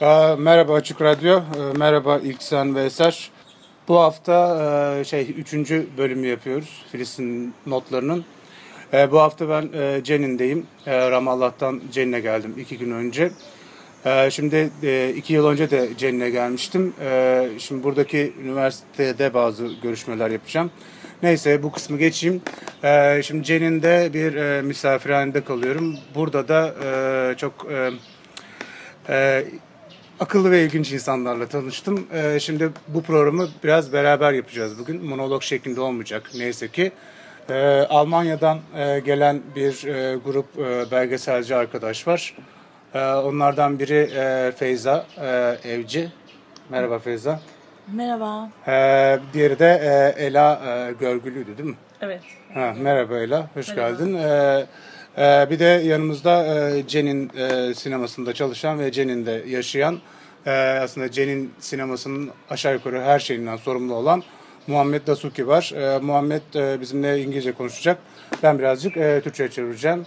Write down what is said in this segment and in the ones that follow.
Ee, Merhaba Açık Radyo, Ee, merhaba İlksen ve Eser. Bu hafta e, şey üçüncü bölümü yapıyoruz Filistin notlarının. Ee, Bu hafta ben Cenin'deyim. Ee, Ramallah'tan Cenin'e geldim iki gün önce. Ee, Şimdi iki yıl önce de Cenin'e gelmiştim. Ee, Şimdi buradaki üniversitede bazı görüşmeler yapacağım. Neyse bu kısmı geçeyim. Ee, Şimdi Cenin'de bir misafirhanede kalıyorum. Burada da çok... akıllı ve ilginç insanlarla tanıştım. Ee, şimdi bu programı biraz beraber yapacağız bugün. Monolog şeklinde olmayacak neyse ki. Ee, Almanya'dan e, gelen bir e, grup e, belgeselci arkadaş var. Ee, onlardan biri e, Feyza e, Evci. Merhaba Feyza. Merhaba. Ee, diğeri de e, Ela e, Görgülü'ydü değil mi? Evet. Ha, merhaba Ela, hoş Merhaba. geldin. Ee, e, bir de yanımızda e, Cen'in e, sinemasında çalışan ve Cen'in de yaşayan, e, aslında Cen'in sinemasının aşağı yukarı her şeyinden sorumlu olan Muhammed Dasuki var. E, Muhammed e, bizimle İngilizce konuşacak. Ben birazcık e, Türkçe çevireceğim.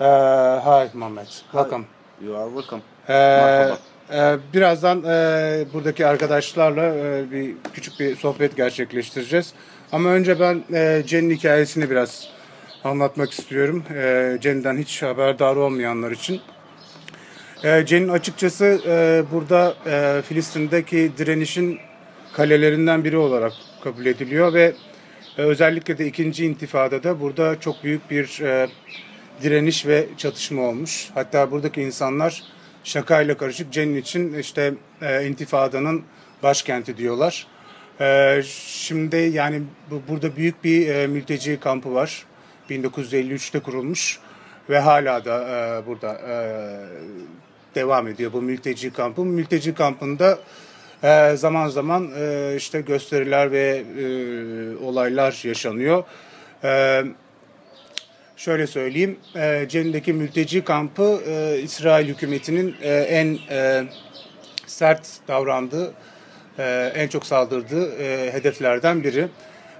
E, hi Muhammed, welcome. You are welcome. Ee, Merhaba. e, birazdan e, buradaki arkadaşlarla e, bir küçük bir sohbet gerçekleştireceğiz. Ama önce ben e, Cen'in hikayesini biraz anlatmak istiyorum. E, Cen'den hiç haberdar olmayanlar için. E, Cen'in açıkçası e, burada e, Filistin'deki direnişin kalelerinden biri olarak kabul ediliyor ve e, özellikle de ikinci intifadada burada çok büyük bir e, direniş ve çatışma olmuş. Hatta buradaki insanlar şakayla karışık Cenin için işte e, intifadanın başkenti diyorlar. E, şimdi yani bu, burada büyük bir e, mülteci kampı var. 1953'te kurulmuş ve hala da e, burada e, devam ediyor bu mülteci kampı. Mülteci kampında e, zaman zaman e, işte gösteriler ve e, olaylar yaşanıyor. E, Şöyle söyleyeyim, e, Cenin'deki mülteci kampı e, İsrail hükümetinin e, en e, sert davrandığı, e, en çok saldırdığı e, hedeflerden biri.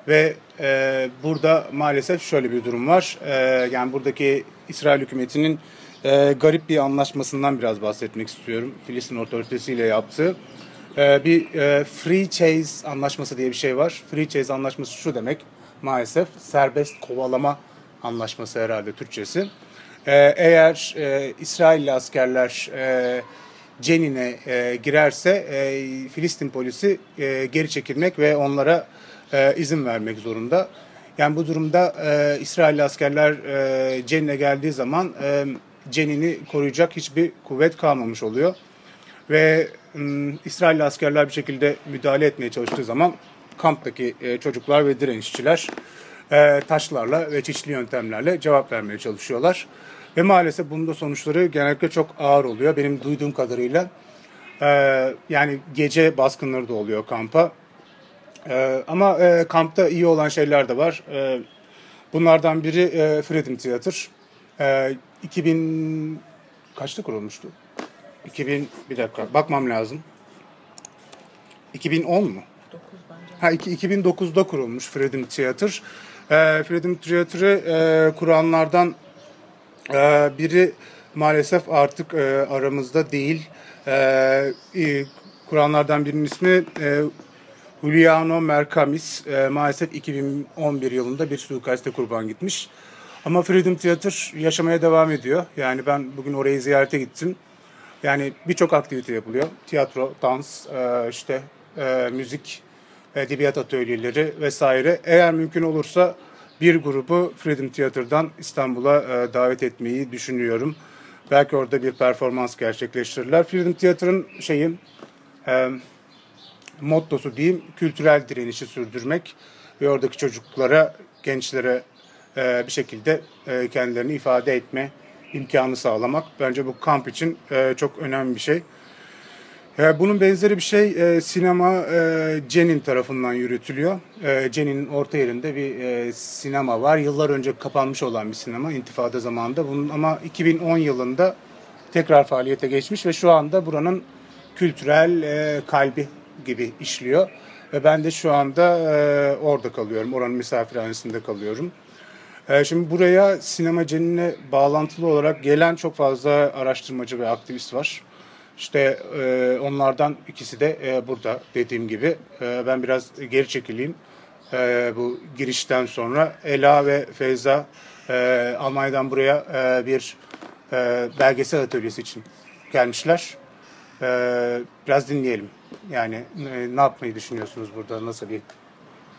Ve e, burada maalesef şöyle bir durum var. E, yani buradaki İsrail hükümetinin e, garip bir anlaşmasından biraz bahsetmek istiyorum. Filistin otoritesiyle yaptığı. E, bir e, free chase anlaşması diye bir şey var. Free chase anlaşması şu demek maalesef serbest kovalama anlaşması herhalde Türkçesi. Ee, eğer e, İsrailli askerler e, Cenin'e e, girerse e, Filistin polisi e, geri çekilmek ve onlara e, izin vermek zorunda. Yani bu durumda e, İsrailli askerler e, Cenin'e geldiği zaman e, Cenin'i koruyacak hiçbir kuvvet kalmamış oluyor. Ve m, İsrailli askerler bir şekilde müdahale etmeye çalıştığı zaman kamptaki e, çocuklar ve direnişçiler e, taşlarla ve çeşitli yöntemlerle cevap vermeye çalışıyorlar. Ve maalesef bunun da sonuçları genellikle çok ağır oluyor. Benim duyduğum kadarıyla e, yani gece baskınları da oluyor kampa. E, ama e, kampta iyi olan şeyler de var. E, bunlardan biri e, Freedom Theater. E, 2000 kaçta kurulmuştu? 2000 bir dakika bakmam lazım. 2010 mu? 9 bence. Ha iki- 2009'da kurulmuş Freedom Theater. Ee, Freedom Theater'ı e, kuranlardan e, biri maalesef artık e, aramızda değil. E, e, kuranlardan birinin ismi e, Giuliano Mercamis. E, maalesef 2011 yılında bir suikaste kurban gitmiş. Ama Freedom Theater yaşamaya devam ediyor. Yani ben bugün orayı ziyarete gittim. Yani birçok aktivite yapılıyor. Tiyatro, dans, e, işte e, müzik, edebiyat atölyeleri vesaire. Eğer mümkün olursa bir grubu Freedom Theater'dan İstanbul'a e, davet etmeyi düşünüyorum. Belki orada bir performans gerçekleştirirler. Freedom Theater'ın şeyi e, mottosu diyeyim kültürel direnişi sürdürmek ve oradaki çocuklara, gençlere e, bir şekilde e, kendilerini ifade etme imkanı sağlamak. Bence bu kamp için e, çok önemli bir şey. E, bunun benzeri bir şey e, sinema e, Cenin tarafından yürütülüyor. E, Cenin'in orta yerinde bir e, sinema var. Yıllar önce kapanmış olan bir sinema intifada zamanında. Bunun ama 2010 yılında tekrar faaliyete geçmiş ve şu anda buranın kültürel e, kalbi gibi işliyor. Ve ben de şu anda e, orada kalıyorum. Oranın misafirhanesinde kalıyorum. E, şimdi buraya sinema Cenin'le bağlantılı olarak gelen çok fazla araştırmacı ve aktivist var. İşte e, onlardan ikisi de e, burada dediğim gibi. E, ben biraz geri çekileyim. E, bu girişten sonra Ela ve Feyza e, Almanya'dan buraya e, bir e, belgesel atölyesi için gelmişler. E, biraz dinleyelim. Yani e, ne yapmayı düşünüyorsunuz burada? Nasıl bir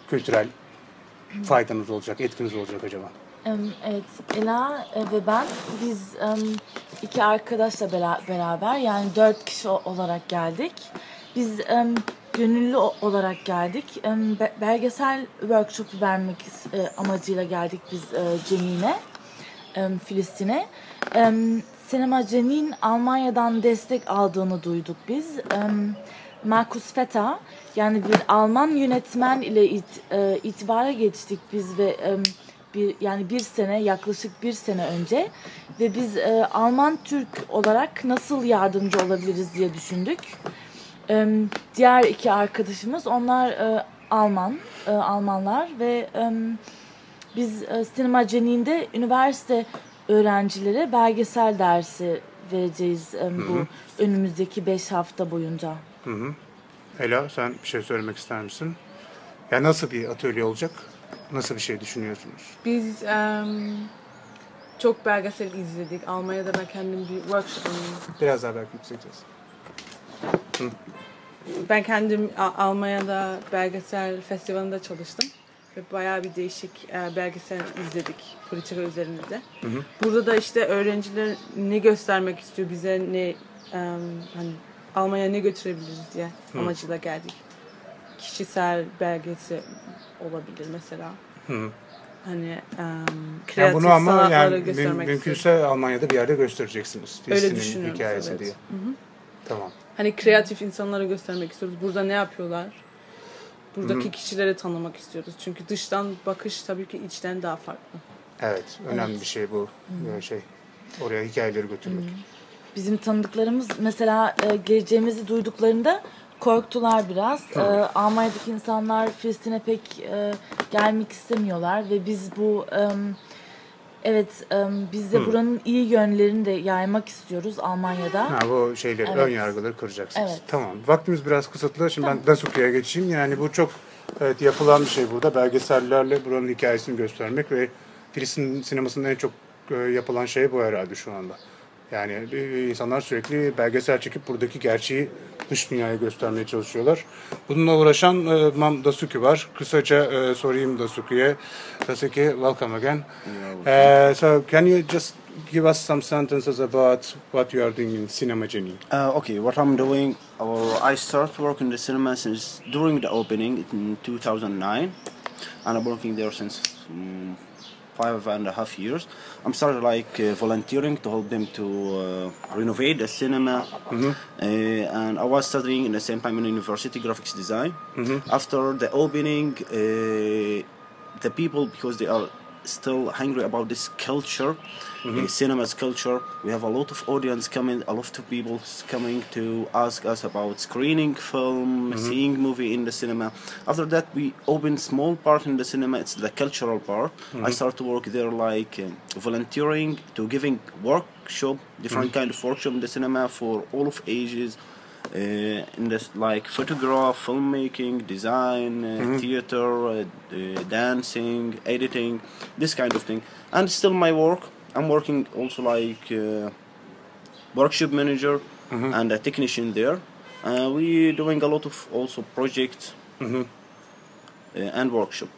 kültürel faydanız olacak, etkiniz olacak acaba? Evet, Ela e, ve ben biz iki arkadaşla bera- beraber yani dört kişi olarak geldik. Biz gönüllü olarak geldik. Belgesel workshopu vermek e, amacıyla geldik biz e, Cenin'e, Filistin'e. Em, Sinema Cenin Almanya'dan destek aldığını duyduk biz. Em, Markus Feta yani bir Alman yönetmen ile it, e, itibara geçtik biz ve em, bir yani bir sene yaklaşık bir sene önce ve biz e, Alman Türk olarak nasıl yardımcı olabiliriz diye düşündük. Em, diğer iki arkadaşımız onlar e, Alman e, Almanlar ve em, biz e, Sinema Cenin'de üniversite öğrencilere belgesel dersi vereceğiz em, bu önümüzdeki 5 hafta boyunca. Ela sen bir şey söylemek ister misin? Ya nasıl bir atölye olacak? Nasıl bir şey düşünüyorsunuz? Biz em, çok belgesel izledik. Almanya'da ben kendim bir workshop Biraz daha belki yükselteceğiz. ben kendim A- Almanya'da belgesel festivalinde çalıştım. Ve bayağı bir değişik e, belgesel izledik politika üzerinde. Burada da işte öğrenciler ne göstermek istiyor bize ne em, hani Almanya ne götürebiliriz diye amacıyla geldik. Kişisel belgesel olabilir mesela. Hani em, kreatif Yani bunu ama sanatları yani müm- mümkünse Almanya'da bir yerde göstereceksiniz. Öyle düşünüyoruz, hikayesi evet. diye. Tamam. Hani kreatif insanlara göstermek istiyoruz. Burada ne yapıyorlar? Buradaki kişileri tanımak istiyoruz. Çünkü dıştan bakış tabii ki içten daha farklı. Evet, önemli bir şey bu e, şey. Oraya hikayeleri götürmek. Bizim tanıdıklarımız mesela e, geleceğimizi duyduklarında korktular biraz. E, Almanya'daki insanlar Filistin'e pek e, gelmek istemiyorlar ve biz bu em, evet em, biz de buranın iyi yönlerini de yaymak istiyoruz Almanya'da. Ha, bu şeyleri, Evet. ön yargıları kıracaksınız. Evet. Tamam. Vaktimiz biraz kısıtlı. Şimdi ben Dasuki'ye geçeyim. Yani bu çok evet, yapılan bir şey burada. Belgesellerle buranın hikayesini göstermek ve Filistin sinemasında en çok e, yapılan şey bu herhalde şu anda. Yani e, insanlar sürekli belgesel çekip buradaki gerçeği dış dünyaya göstermeye çalışıyorlar. Bununla uğraşan e, Mam Dasuki var. Kısaca e, sorayım Dasuki'ye. Dasuki, welcome again. Uh, so can you just give us some sentences about what you are doing in Cinema Genie? Uh, okay, what I'm doing, or I start working in the cinema since during the opening in 2009, and I'm working there since mm, five and a half years. I'm started like uh, volunteering to help them to uh, renovate the cinema, uh, and I was studying in the same time in university graphics design. After the opening, uh, the people because they are still hungry about this culture uh, cinema's culture. We have a lot of audience coming a lot of people coming to ask us about screening film seeing movie in the cinema. After that we open small part in the cinema. It's the cultural part. I start to work there like um, volunteering to giving workshop different kind of workshop in the cinema for all of ages uh, in this like photograph, filmmaking, design, uh, theater, uh, uh, dancing, editing, this kind of thing. And still my work. I'm working also like uh, workshop manager and a technician there. Uh, we doing a lot of also projects uh, and workshop.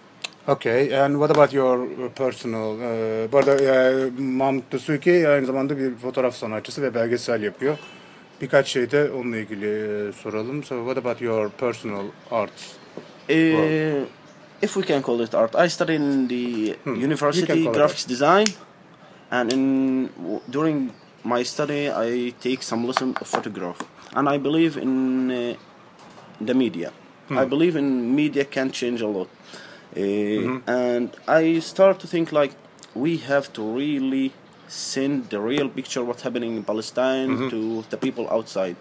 Okay, and what about your personal? Uh, bu arada e, Mahmut Dasuki aynı zamanda bir fotoğraf sanatçısı ve belgesel yapıyor. Birkaç şey de onunla ilgili e, soralım. So what about your personal art? Uh, if we can call it art, I studied in the can university call it graphics design, and in during my study, I take some lesson of photograph, and I believe in uh, the media. I believe in media can change a lot, uh, and I start to think like we have to really send the real picture what's happening in Palestine mm-hmm. to the people outside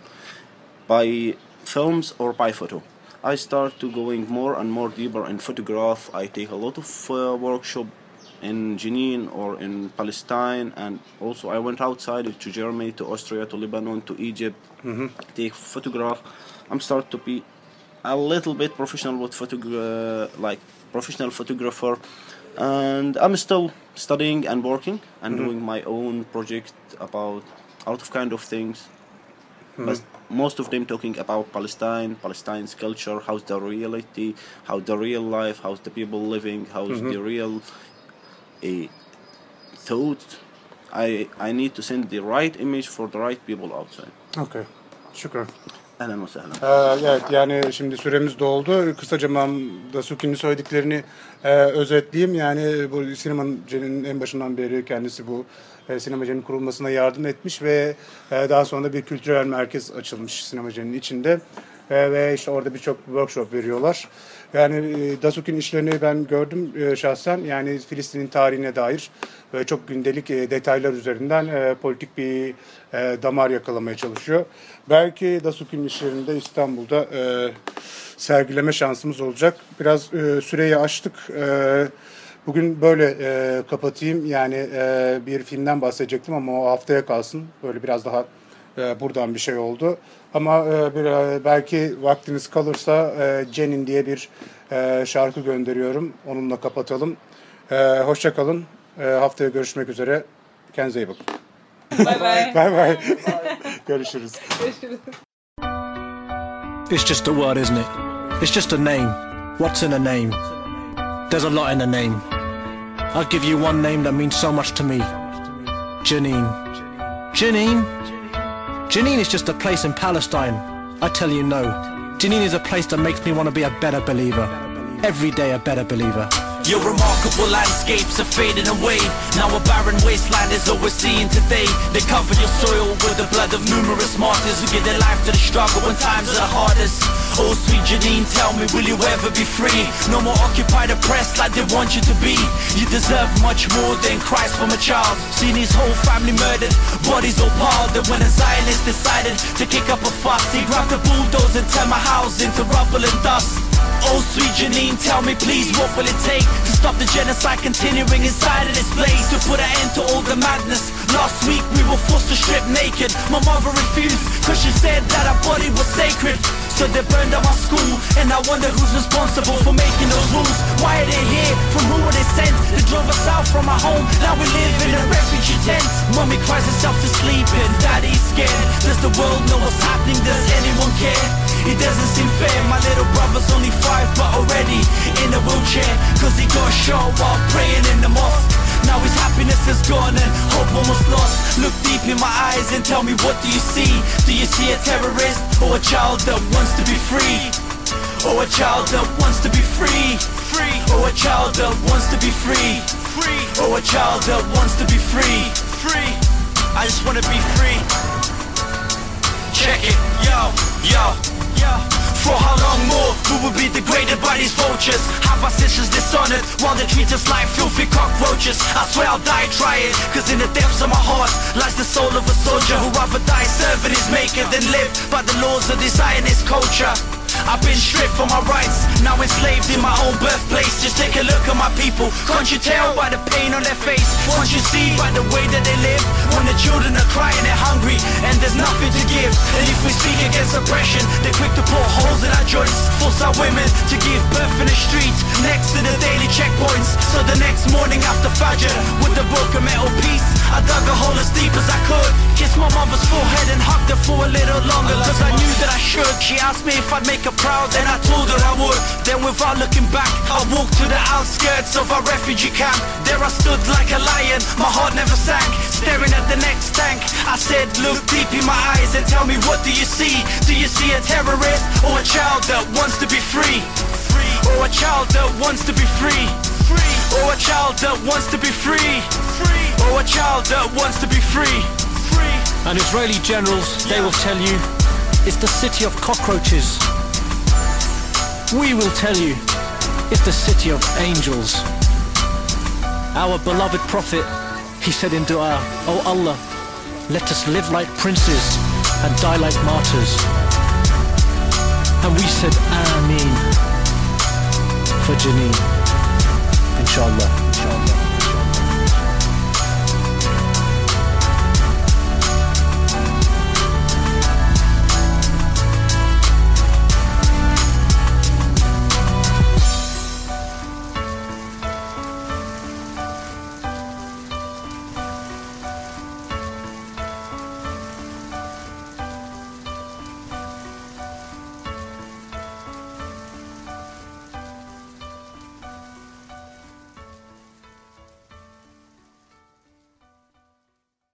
by films or by photo. I start to going more and more deeper in photograph. I take a lot of uh, workshop in Jenin or in Palestine, and also I went outside to Germany, to Austria, to Lebanon, to Egypt, mm-hmm. take photograph. I'm start to be a little bit professional with photog- uh, like professional photographer, and I'm still studying and working and mm-hmm. doing my own project about a lot of kind of things hmm. but most of them talking about Palestine, Palestine's culture, how's the reality, how the real life, how's the people living, how's the mm-hmm. real uh, thought. I I need to send the right image for the right people outside. Okay. Şükran. Wa sahlan. Ee, evet yani şimdi süremiz doldu. Kısaca ben Dasuki'nin söylediklerini e, özetleyeyim. Yani bu sinemacının en başından beri kendisi bu e, sinemacının kurulmasına yardım etmiş ve e, daha sonra bir kültürel merkez açılmış sinemacının içinde. E, ve işte orada birçok workshop veriyorlar. Yani e, Dasuki'nin işlerini ben gördüm e, şahsen. Yani Filistin'in tarihine dair e, çok gündelik detaylar üzerinden politik bir damar yakalamaya çalışıyor. Belki Dasuki'nin işlerinde İstanbul'da sergileme şansımız olacak. Biraz süreyi aştık. Bugün böyle kapatayım. Yani bir filmden bahsedecektim ama o haftaya kalsın. Böyle biraz daha e, buradan bir şey oldu. Ama e, bir, e, belki vaktiniz kalırsa e, Cenin diye bir e, şarkı gönderiyorum. Onunla kapatalım. E, hoşça kalın. E, haftaya görüşmek üzere. Kendinize iyi bakın. Bay bay. Bay bay. Görüşürüz. It's just a word, isn't it? It's just a name. What's in a name? There's a lot in a name. I'll give you one name that means so much to me. Janine. Janine? Janine is just a place in Palestine. I tell you no. Janine is a place that makes me want to be a better believer. Every day a better believer. Your remarkable landscapes are fading away. Now a barren wasteland is all we're seeing today. They cover your soil with the blood of numerous martyrs who give their life to the struggle when times are the hardest. Oh, sweet Janine, tell me, will you ever be free? No more occupied, oppressed like they want you to be. You deserve much more than Christ from a child. Seen his whole family murdered, bodies all piled. And when a Zionist decided to kick up a fuss, he grabbed a bulldozer and turned my house into rubble and dust. Oh sweet Janine, tell me please what will it take To stop the genocide continuing inside of this place To put an end to all the madness Last week we were forced to strip naked My mother refused cause she said that our body was sacred So they burned down my school And I wonder who's responsible for making those rules Why are they here? From who were they sent? They drove us out from our home Now we live in a refugee tent Mommy cries herself to sleep and daddy's scared Does the world know what's happening? Does anyone care? It doesn't seem fair, my little brother's only five but already in a wheelchair Cause he got shot while praying in the mosque Now his happiness is gone and hope almost lost Look deep in my eyes and tell me what do you see? Do you see a terrorist or a child that wants to be free? Or a child that wants to be free? Free Or a child that wants to be free? Free Or a child that wants to be free? Free I just wanna be free Check it, yo, yo, yo. For how long more we will be degraded by these vultures? Have our sisters dishonored while they treat us like filthy cockroaches? I swear I'll die trying, cause in the depths of my heart lies the soul of a soldier who rather die serving his maker than live by the laws of this Zionist culture. I've been stripped from my rights, now enslaved in my own birthplace. Just take a look at my people. Can't you tell by the pain on their face? Can't you see by the way that they live? When the children are crying, they're hungry, and there's nothing to give. And if we speak against oppression, they're quick to put holes in our joints. Force our women to give birth in the streets, next to the daily checkpoints. So the next morning after Fajr, with the broken metal piece, I dug a hole as deep as I could. Kissed my mother's forehead and hugged her for a little longer, cause I knew that I should. She asked me if I'd make her proud, and I told her I would. Then without looking back, I walked to the outskirts of our refugee camp. There I stood like a lion, my heart never sank. Staring at the next tank, I said, look deep in my eyes and tell me what do you see? Do you see a terrorist or a child that wants to be free? Free. Or a child that wants to be free? Free. Or a child that wants to be free? A child that wants to be free? Free. And Israeli generals, they will tell you, it's the city of cockroaches. We will tell you, it's the city of angels. Our beloved prophet, he said in dua, O Allah, let us live like princes and die like martyrs. And we said, Ameen for Janine. Inshallah. Inshallah.